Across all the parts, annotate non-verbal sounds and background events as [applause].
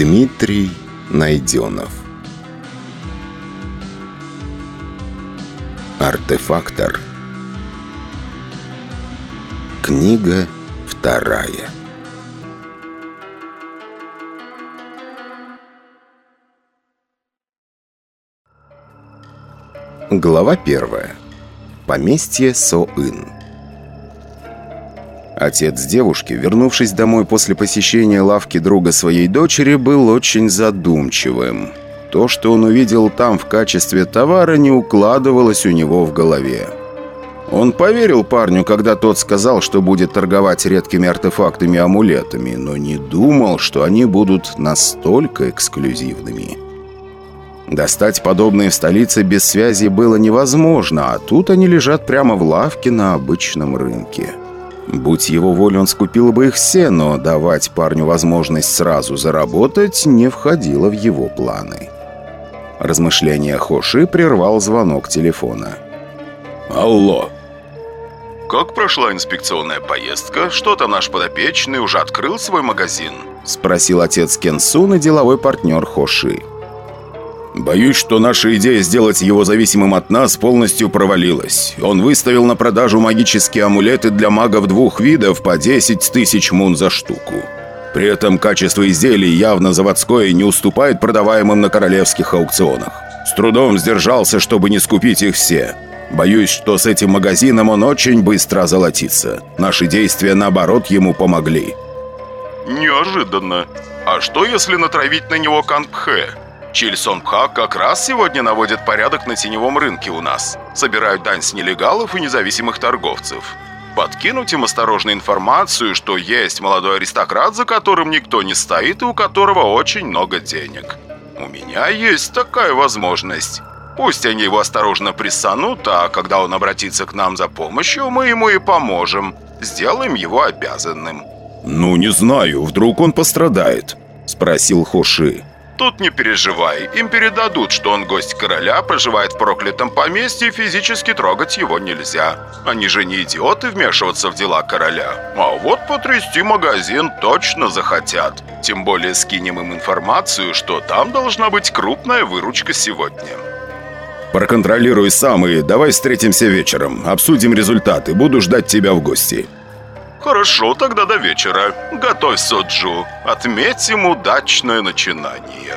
Дмитрий Найденов. Артефактор. Книга вторая. Глава первая. Поместье Соын Отец девушки, вернувшись домой после посещения лавки друга своей дочери, был очень задумчивым. То, что он увидел там в качестве товара, не укладывалось у него в голове. Он поверил парню, когда тот сказал, что будет торговать редкими артефактами и амулетами, но не думал, что они будут настолько эксклюзивными. Достать подобные в столице без связи было невозможно, а тут они лежат прямо в лавке на обычном рынке. Будь его воля, он скупил бы их все, но давать парню возможность сразу заработать не входило в его планы. Размышления Хоши прервал звонок телефона. «Алло!» «Как прошла инспекционная поездка? Что там наш подопечный уже открыл свой магазин?» Спросил отец Кенсун и деловой партнер Хоши. Боюсь, что наша идея сделать его зависимым от нас полностью провалилась. Он выставил на продажу магические амулеты для магов двух видов по 10 тысяч мун за штуку. При этом качество изделий явно заводское и не уступает продаваемым на королевских аукционах. С трудом сдержался, чтобы не скупить их все. Боюсь, что с этим магазином он очень быстро озолотится. Наши действия, наоборот, ему помогли. Неожиданно. А что, если натравить на него Кангпхэ? Чильсон Пха как раз сегодня наводит порядок на теневом рынке у нас. Собирают дань с нелегалов и независимых торговцев. Подкинуть им осторожно информацию, что есть молодой аристократ, за которым никто не стоит и у которого очень много денег. У меня есть такая возможность. Пусть они его осторожно прессанут, а когда он обратится к нам за помощью, мы ему и поможем. Сделаем его обязанным. «Ну, не знаю, вдруг он пострадает?» – спросил Хоши. Тут не переживай, им передадут, что он гость короля, проживает в проклятом поместье и физически трогать его нельзя. Они же не идиоты вмешиваться в дела короля. А вот потрясти магазин точно захотят. Тем более скинем им информацию, что там должна быть крупная выручка сегодня. Проконтролируй сам и давай встретимся вечером. Обсудим результаты. Буду ждать тебя в гости. Хорошо, тогда до вечера. Готовь соджу. Отметим удачное начинание.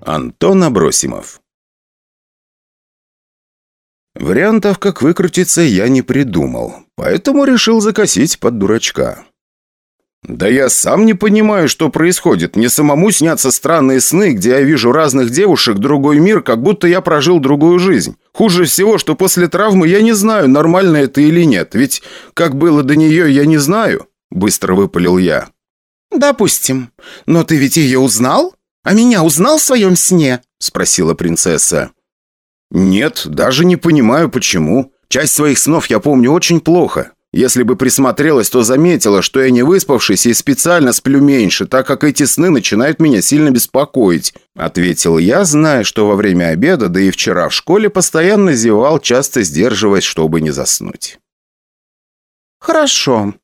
Антон Абросимов Вариантов, как выкрутиться, я не придумал, поэтому решил закосить под дурачка. «Да я сам не понимаю, что происходит. Мне самому снятся странные сны, где я вижу разных девушек, другой мир, как будто я прожил другую жизнь. Хуже всего, что после травмы я не знаю, нормально это или нет. Ведь как было до нее, я не знаю», — быстро выпалил я. «Допустим. Но ты ведь ее узнал? А меня узнал в своем сне?» — спросила принцесса. «Нет, даже не понимаю, почему. Часть своих снов я помню очень плохо. Если бы присмотрелась, то заметила, что я не выспавшись и специально сплю меньше, так как эти сны начинают меня сильно беспокоить», — ответил я, зная, что во время обеда, да и вчера в школе постоянно зевал, часто сдерживаясь, чтобы не заснуть. «Хорошо.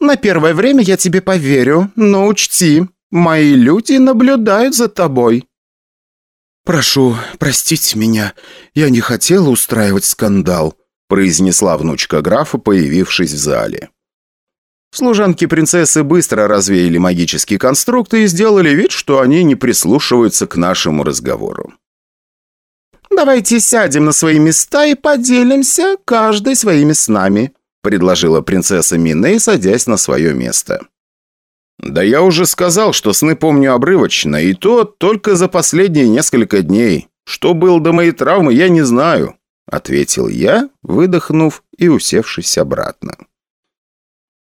На первое время я тебе поверю, но учти, мои люди наблюдают за тобой». «Прошу, простите меня. Я не хотела устраивать скандал», произнесла внучка графа, появившись в зале. Служанки принцессы быстро развеяли магические конструкты и сделали вид, что они не прислушиваются к нашему разговору. «Давайте сядем на свои места и поделимся каждой своими снами», предложила принцесса Миней, садясь на свое место. «Да я уже сказал, что сны помню обрывочно, и то только за последние несколько дней. Что было до моей травмы, я не знаю. — ответил я, выдохнув и усевшись обратно.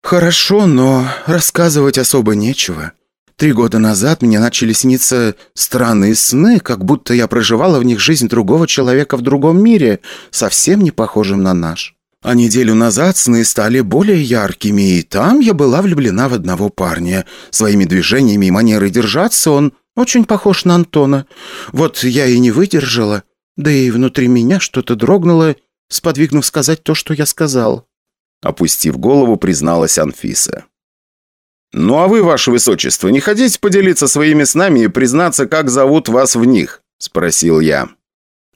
«Хорошо, но рассказывать особо нечего. Три года назад мне начали сниться странные сны, как будто я проживала в них жизнь другого человека в другом мире, совсем не похожим на наш. А неделю назад сны стали более яркими, и там я была влюблена в одного парня. Своими движениями и манерой держаться он очень похож на Антона. Вот я и не выдержала» Да и внутри меня что-то дрогнуло, сподвигнув сказать то, что я сказал. Опустив голову, призналась Анфиса. «Ну а вы, ваше высочество, не хотите поделиться своими снами и признаться, как зовут вас в них?» – спросил я.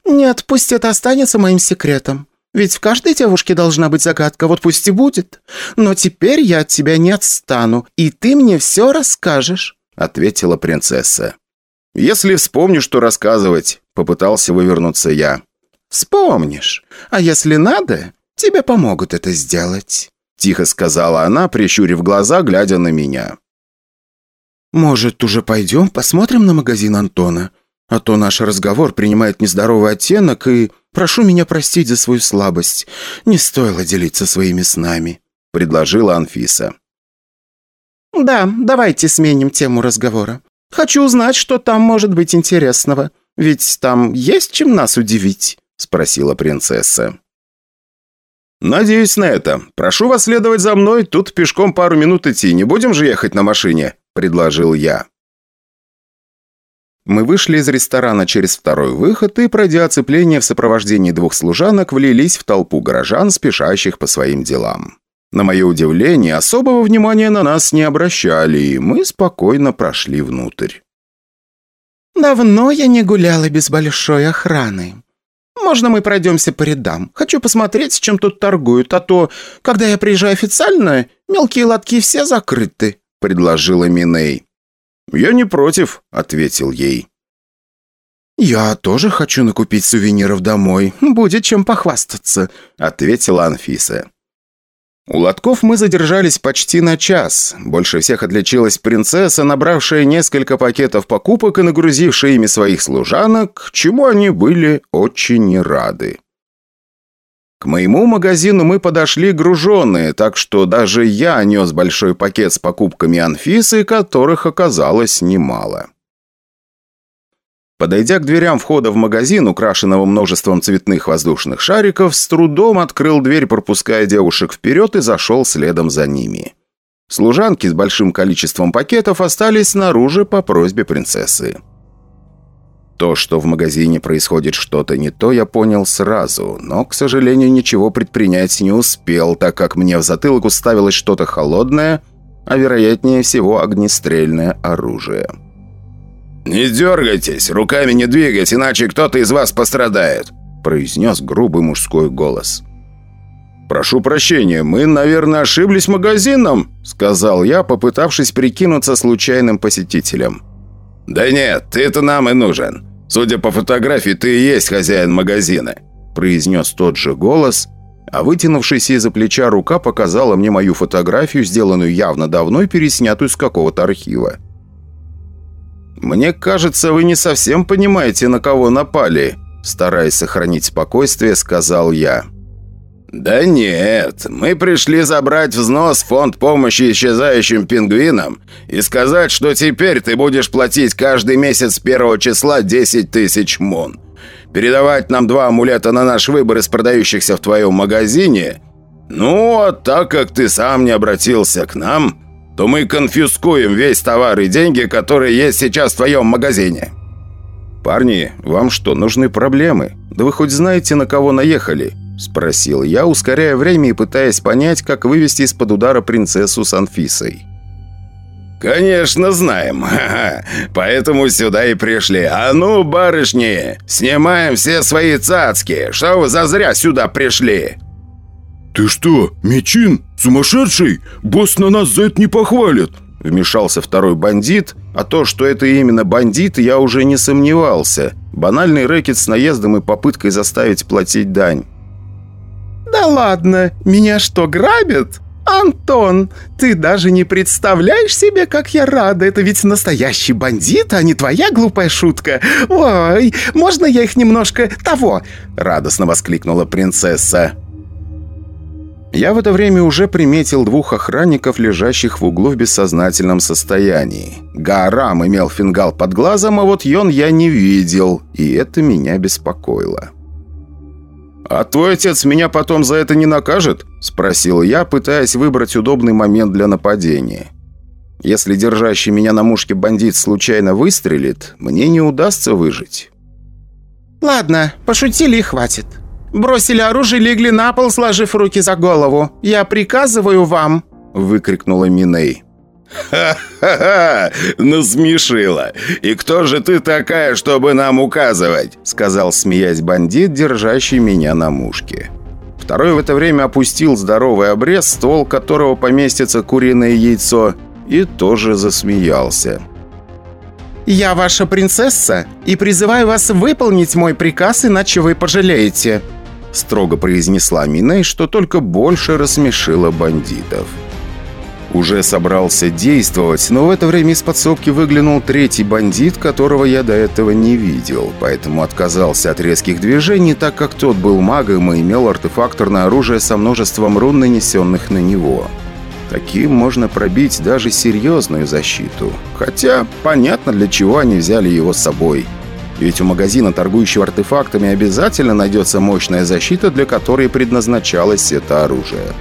«Нет, пусть это останется моим секретом. Ведь в каждой девушке должна быть загадка, вот пусть и будет. Но теперь я от тебя не отстану, и ты мне все расскажешь», – ответила принцесса. «Если вспомню, что рассказывать», – попытался вывернуться я. «Вспомнишь. А если надо, тебе помогут это сделать», – тихо сказала она, прищурив глаза, глядя на меня. «Может, уже пойдем посмотрим на магазин Антона? А то наш разговор принимает нездоровый оттенок, и прошу меня простить за свою слабость. Не стоило делиться своими снами», – предложила Анфиса. «Да, давайте сменим тему разговора. Хочу узнать, что там может быть интересного. Ведь там есть чем нас удивить?» – спросила принцесса. «Надеюсь на это. Прошу вас следовать за мной. Тут пешком пару минут идти. Не будем же ехать на машине?» – предложил я. Мы вышли из ресторана через второй выход и, пройдя оцепление в сопровождении двух служанок, влились в толпу горожан, спешащих по своим делам. На мое удивление, особого внимания на нас не обращали, и мы спокойно прошли внутрь. «Давно я не гуляла без большой охраны. Можно мы пройдемся по рядам? Хочу посмотреть, с чем тут торгуют, а то, когда я приезжаю официально, мелкие лотки все закрыты», — предложила Миней. «Я не против», — ответил ей. «Я тоже хочу накупить сувениров домой. Будет чем похвастаться», — ответила Анфиса. У лотков мы задержались почти на час. Больше всех отличилась принцесса, набравшая несколько пакетов покупок и нагрузившая ими своих служанок, чему они были очень рады. К моему магазину мы подошли груженные, так что даже я нес большой пакет с покупками Анфисы, которых оказалось немало. Подойдя к дверям входа в магазин, украшенного множеством цветных воздушных шариков, с трудом открыл дверь, пропуская девушек вперед и зашел следом за ними. Служанки с большим количеством пакетов остались снаружи по просьбе принцессы. То, что в магазине происходит что-то не то, я понял сразу, но, к сожалению, ничего предпринять не успел, так как мне в затылок уставилось что-то холодное, а вероятнее всего огнестрельное оружие. «Не дергайтесь, руками не двигать, иначе кто-то из вас пострадает», произнес грубый мужской голос. «Прошу прощения, мы, наверное, ошиблись магазином», сказал я, попытавшись прикинуться случайным посетителем. «Да нет, ты-то нам и нужен. Судя по фотографии, ты и есть хозяин магазина», произнес тот же голос, а вытянувшаяся из-за плеча рука показала мне мою фотографию, сделанную явно давно и переснятую с какого-то архива. «Мне кажется, вы не совсем понимаете, на кого напали», стараясь сохранить спокойствие, сказал я. «Да нет, мы пришли забрать взнос в фонд помощи исчезающим пингвинам и сказать, что теперь ты будешь платить каждый месяц первого числа 10 тысяч мун. Передавать нам два амулета на наш выбор из продающихся в твоем магазине? Ну, а так как ты сам не обратился к нам, то мы конфискуем весь товар и деньги, которые есть сейчас в твоем магазине». «Парни, вам что, нужны проблемы? Да вы хоть знаете, на кого наехали?» Спросил я, ускоряя время и пытаясь понять, как вывести из-под удара принцессу с Анфисой. «Конечно знаем. [laughs] Поэтому сюда и пришли. А ну, барышни, снимаем все свои цацки. Что вы зазря сюда пришли?» «Ты что, Мечин? Сумасшедший? Босс на нас за это не похвалит!» Вмешался второй бандит, а то, что это именно бандит, я уже не сомневался. Банальный рэкет с наездом и попыткой заставить платить дань. «Да ладно, меня что, грабят? Антон, ты даже не представляешь себе, как я рада. Это ведь настоящий бандит, а не твоя глупая шутка. Ой, можно я их немножко того?» Радостно воскликнула принцесса. Я в это время уже приметил двух охранников, лежащих в углу в бессознательном состоянии. Гаарам имел фингал под глазом, а вот Йон я не видел, и это меня беспокоило. «А твой отец меня потом за это не накажет?» – спросил я, пытаясь выбрать удобный момент для нападения. «Если держащий меня на мушке бандит случайно выстрелит, мне не удастся выжить». «Ладно, пошутили и хватит. Бросили оружие, легли на пол, сложив руки за голову. Я приказываю вам!» – выкрикнула Миней. «Ха-ха-ха! Насмешила! И кто же ты такая, чтобы нам указывать?» Сказал, смеясь бандит, держащий меня на мушке. Второй в это время опустил здоровый обрез, ствол которого поместится куриное яйцо, и тоже засмеялся. «Я ваша принцесса и призываю вас выполнить мой приказ, иначе вы пожалеете», строго произнесла Миней, что только больше рассмешила бандитов. Уже собрался действовать, но в это время из подсобки выглянул третий бандит, которого я до этого не видел, поэтому отказался от резких движений, так как тот был магом и имел артефакторное оружие со множеством рун, нанесенных на него. Таким можно пробить даже серьезную защиту. Хотя понятно, для чего они взяли его с собой. Ведь у магазина, торгующего артефактами, обязательно найдется мощная защита, для которой предназначалось это оружие.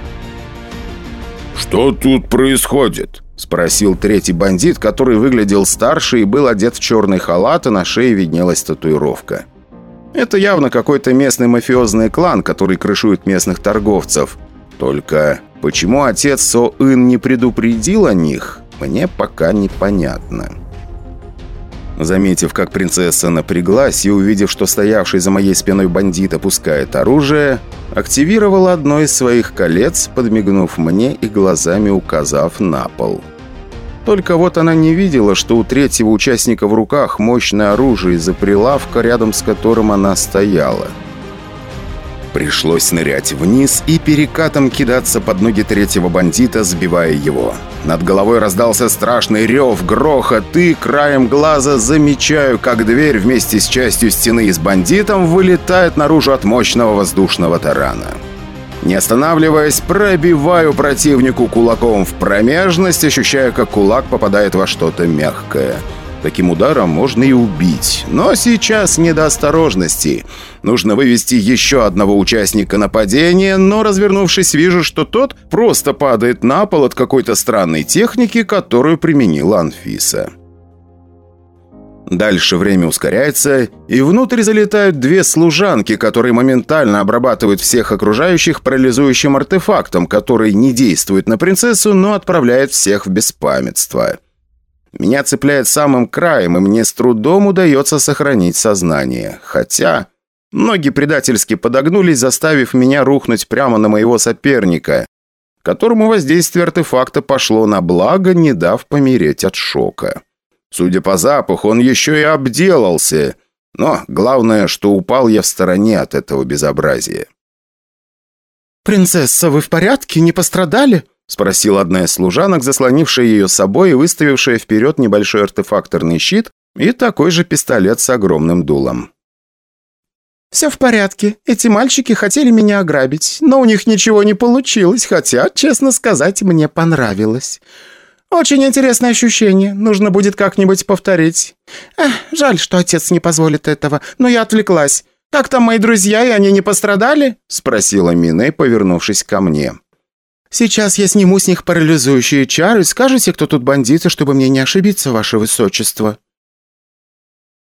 «Что тут происходит?» — спросил третий бандит, который выглядел старше и был одет в черный халат, а на шее виднелась татуировка. Это явно какой-то местный мафиозный клан, который крышует местных торговцев. Только почему отец Со-Ин не предупредил о них, мне пока непонятно. Заметив, как принцесса напряглась и увидев, что стоявший за моей спиной бандит опускает оружие, активировала одно из своих колец, подмигнув мне и глазами указав на пол. Только вот она не видела, что у третьего участника в руках мощное оружие из-за прилавка, рядом с которым она стояла – Пришлось нырять вниз и перекатом кидаться под ноги третьего бандита, сбивая его. Над головой раздался страшный рев, грохот, и краем глаза замечаю, как дверь вместе с частью стены и с бандитом вылетает наружу от мощного воздушного тарана. Не останавливаясь, пробиваю противнику кулаком в промежность, ощущая, как кулак попадает во что-то мягкое. Таким ударом можно и убить. Но сейчас не до осторожности. Нужно вывести еще одного участника нападения, но, развернувшись, вижу, что тот просто падает на пол от какой-то странной техники, которую применила Анфиса. Дальше время ускоряется, и внутрь залетают две служанки, которые моментально обрабатывают всех окружающих парализующим артефактом, который не действует на принцессу, но отправляет всех в беспамятство. Меня цепляет самым краем, и мне с трудом удается сохранить сознание. Хотя ноги предательски подогнулись, заставив меня рухнуть прямо на моего соперника, которому воздействие артефакта пошло на благо, не дав помереть от шока. Судя по запаху, он еще и обделался. Но главное, что упал я в стороне от этого безобразия. «Принцесса, вы в порядке? Не пострадали?» — спросила одна из служанок, заслонившая ее собой и выставившая вперед небольшой артефакторный щит и такой же пистолет с огромным дулом. «Все в порядке. Эти мальчики хотели меня ограбить, но у них ничего не получилось, хотя, честно сказать, мне понравилось. Очень интересное ощущение. Нужно будет как-нибудь повторить. Эх, жаль, что отец не позволит этого, но я отвлеклась. Как там мои друзья, и они не пострадали?» — спросила Миней, повернувшись ко мне. Сейчас я сниму с них парализующие чары. Скажите, кто тут бандиты, чтобы мне не ошибиться, ваше высочество».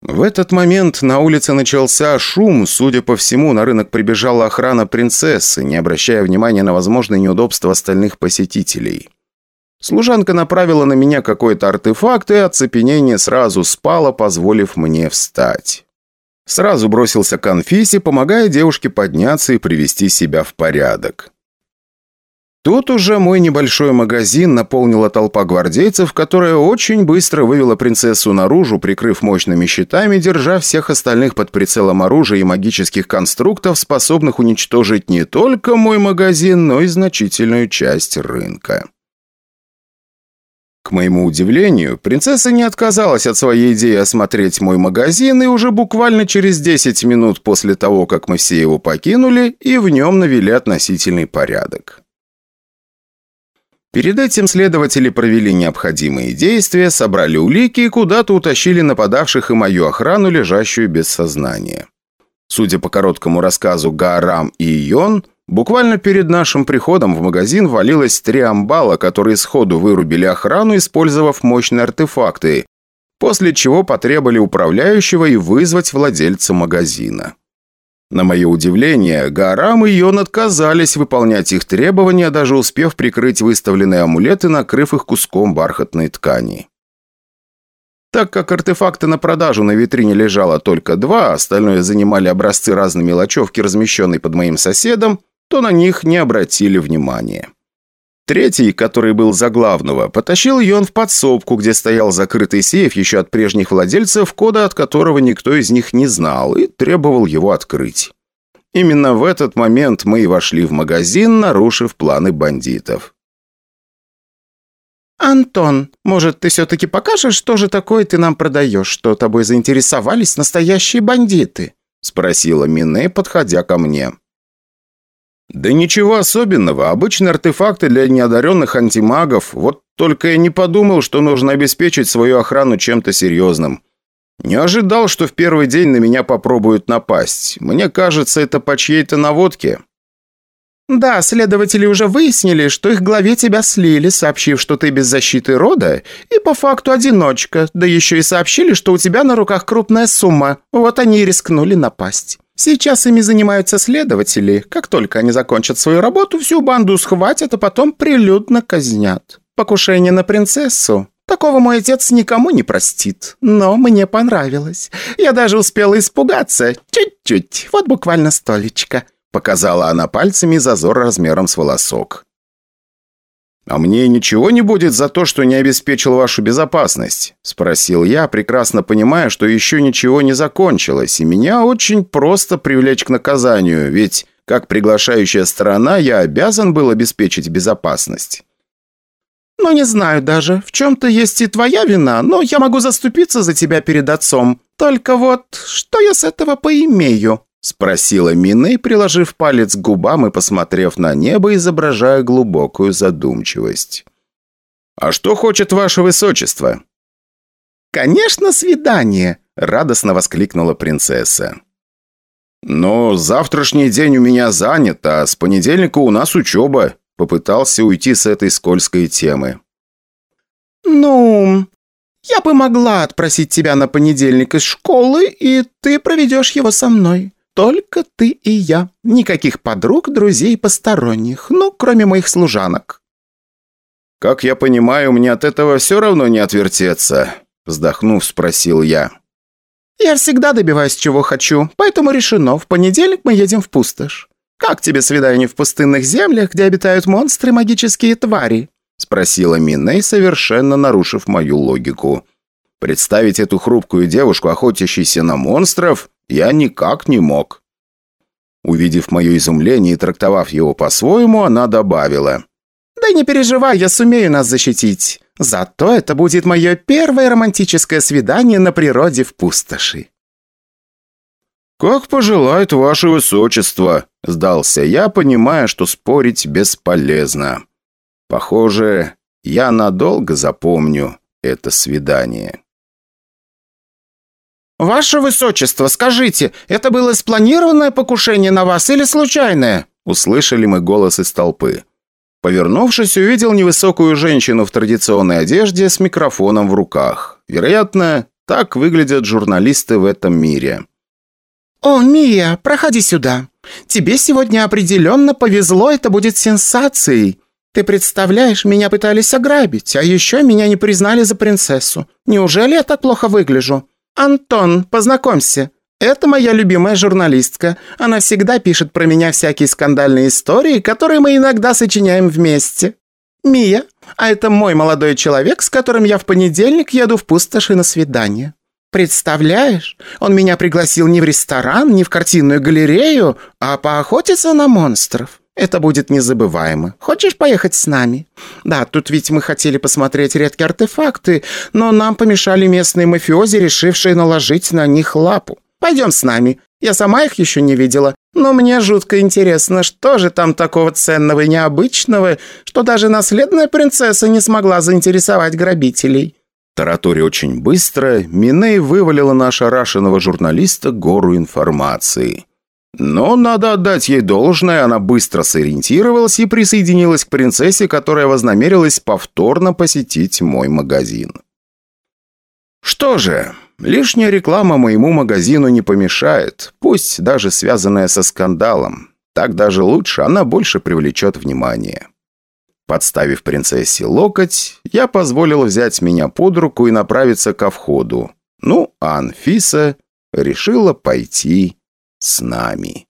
В этот момент на улице начался шум. Судя по всему, на рынок прибежала охрана принцессы, не обращая внимания на возможные неудобства остальных посетителей. Служанка направила на меня какой-то артефакт, и оцепенение сразу спало, позволив мне встать. Сразу бросился к Анфисе, помогая девушке подняться и привести себя в порядок. Тут уже мой небольшой магазин наполнила толпа гвардейцев, которая очень быстро вывела принцессу наружу, прикрыв мощными щитами, держа всех остальных под прицелом оружия и магических конструктов, способных уничтожить не только мой магазин, но и значительную часть рынка. К моему удивлению, принцесса не отказалась от своей идеи осмотреть мой магазин, и уже буквально через 10 минут после того, как мы все его покинули, и в нем навели относительный порядок. Перед этим следователи провели необходимые действия, собрали улики и куда-то утащили нападавших и мою охрану, лежащую без сознания. Судя по короткому рассказу Гаарам и Йон, буквально перед нашим приходом в магазин валилось три амбала, которые сходу вырубили охрану, использовав мощные артефакты, после чего потребовали управляющего и вызвать владельца магазина. На мое удивление, Гарам и Йон отказались выполнять их требования, даже успев прикрыть выставленные амулеты, накрыв их куском бархатной ткани. Так как артефакты на продажу на витрине лежало только два, остальное занимали образцы разной мелочевки, размещенной под моим соседом, то на них не обратили внимания. Третий, который был за главного, потащил Йон в подсобку, где стоял закрытый сейф еще от прежних владельцев, кода от которого никто из них не знал, и требовал его открыть. Именно в этот момент мы и вошли в магазин, нарушив планы бандитов. «Антон, может, ты все-таки покажешь, что же такое ты нам продаешь, что тобой заинтересовались настоящие бандиты?» спросила Мине, подходя ко мне. «Да ничего особенного. Обычные артефакты для неодаренных антимагов. Вот только я не подумал, что нужно обеспечить свою охрану чем-то серьезным. Не ожидал, что в первый день на меня попробуют напасть. Мне кажется, это по чьей-то наводке». «Да, следователи уже выяснили, что их главе тебя слили, сообщив, что ты без защиты рода, и по факту одиночка, да еще и сообщили, что у тебя на руках крупная сумма. Вот они и рискнули напасть. Сейчас ими занимаются следователи. Как только они закончат свою работу, всю банду схватят, а потом прилюдно казнят. Покушение на принцессу. Такого мой отец никому не простит. Но мне понравилось. Я даже успела испугаться. Чуть-чуть. Вот буквально столечко. Показала она пальцами зазор размером с волосок. «А мне ничего не будет за то, что не обеспечил вашу безопасность?» – спросил я, прекрасно понимая, что еще ничего не закончилось, и меня очень просто привлечь к наказанию, ведь, как приглашающая сторона, я обязан был обеспечить безопасность. «Ну, не знаю даже. В чем-то есть и твоя вина, но я могу заступиться за тебя перед отцом. Только вот, что я с этого поимею?» Спросила Миней, приложив палец к губам и посмотрев на небо, изображая глубокую задумчивость. «А что хочет ваше высочество?» «Конечно, свидание!» – радостно воскликнула принцесса. «Но завтрашний день у меня занят, а с понедельника у нас учеба», – попытался уйти с этой скользкой темы. «Ну, я бы могла отпросить тебя на понедельник из школы, и ты проведешь его со мной. Только ты и я. Никаких подруг, друзей, посторонних. Ну, кроме моих служанок». «Как я понимаю, мне от этого все равно не отвертеться?» Вздохнув, спросил я. «Я всегда добиваюсь, чего хочу, поэтому решено. В понедельник мы едем в пустошь. Как тебе свидание в пустынных землях, где обитают монстры и магические твари?» Спросила Миней, совершенно нарушив мою логику. Представить эту хрупкую девушку, охотящейся на монстров, я никак не мог. Увидев мое изумление и трактовав его по-своему, она добавила. «Да не переживай, я сумею нас защитить. Зато это будет мое первое романтическое свидание на природе в пустоши». «Как пожелает ваше высочество», – сдался я, понимая, что спорить бесполезно. Похоже, я надолго запомню это свидание. «Ваше Высочество, скажите, это было спланированное покушение на вас или случайное?» Услышали мы голос из толпы. Повернувшись, увидел невысокую женщину в традиционной одежде с микрофоном в руках. Вероятно, так выглядят журналисты в этом мире. «О, Мия, проходи сюда. Тебе сегодня определенно повезло, это будет сенсацией. Ты представляешь, меня пытались ограбить, а еще меня не признали за принцессу. Неужели я так плохо выгляжу? «Антон, познакомься. Это моя любимая журналистка. Она всегда пишет про меня всякие скандальные истории, которые мы иногда сочиняем вместе. Мия, а это мой молодой человек, с которым я в понедельник еду в пустоши на свидание. Представляешь, он меня пригласил не в ресторан, не в картинную галерею, а поохотиться на монстров. Это будет незабываемо. Хочешь поехать с нами? Да, тут ведь мы хотели посмотреть редкие артефакты, но нам помешали местные мафиози, решившие наложить на них лапу. Пойдем с нами. Я сама их еще не видела, но мне жутко интересно, что же там такого ценного и необычного, что даже наследная принцесса не смогла заинтересовать грабителей». Тараторе очень быстро Миней вывалила на ошарашенного журналиста гору информации. Но надо отдать ей должное, она быстро сориентировалась и присоединилась к принцессе, которая вознамерилась повторно посетить мой магазин. Что же, Лишняя реклама моему магазину не помешает, пусть даже связанная со скандалом. Так даже лучше, она больше привлечет внимание. Подставив принцессе локоть, я позволил взять меня под руку и направиться ко входу. Ну, а Анфиса решила пойти с нами.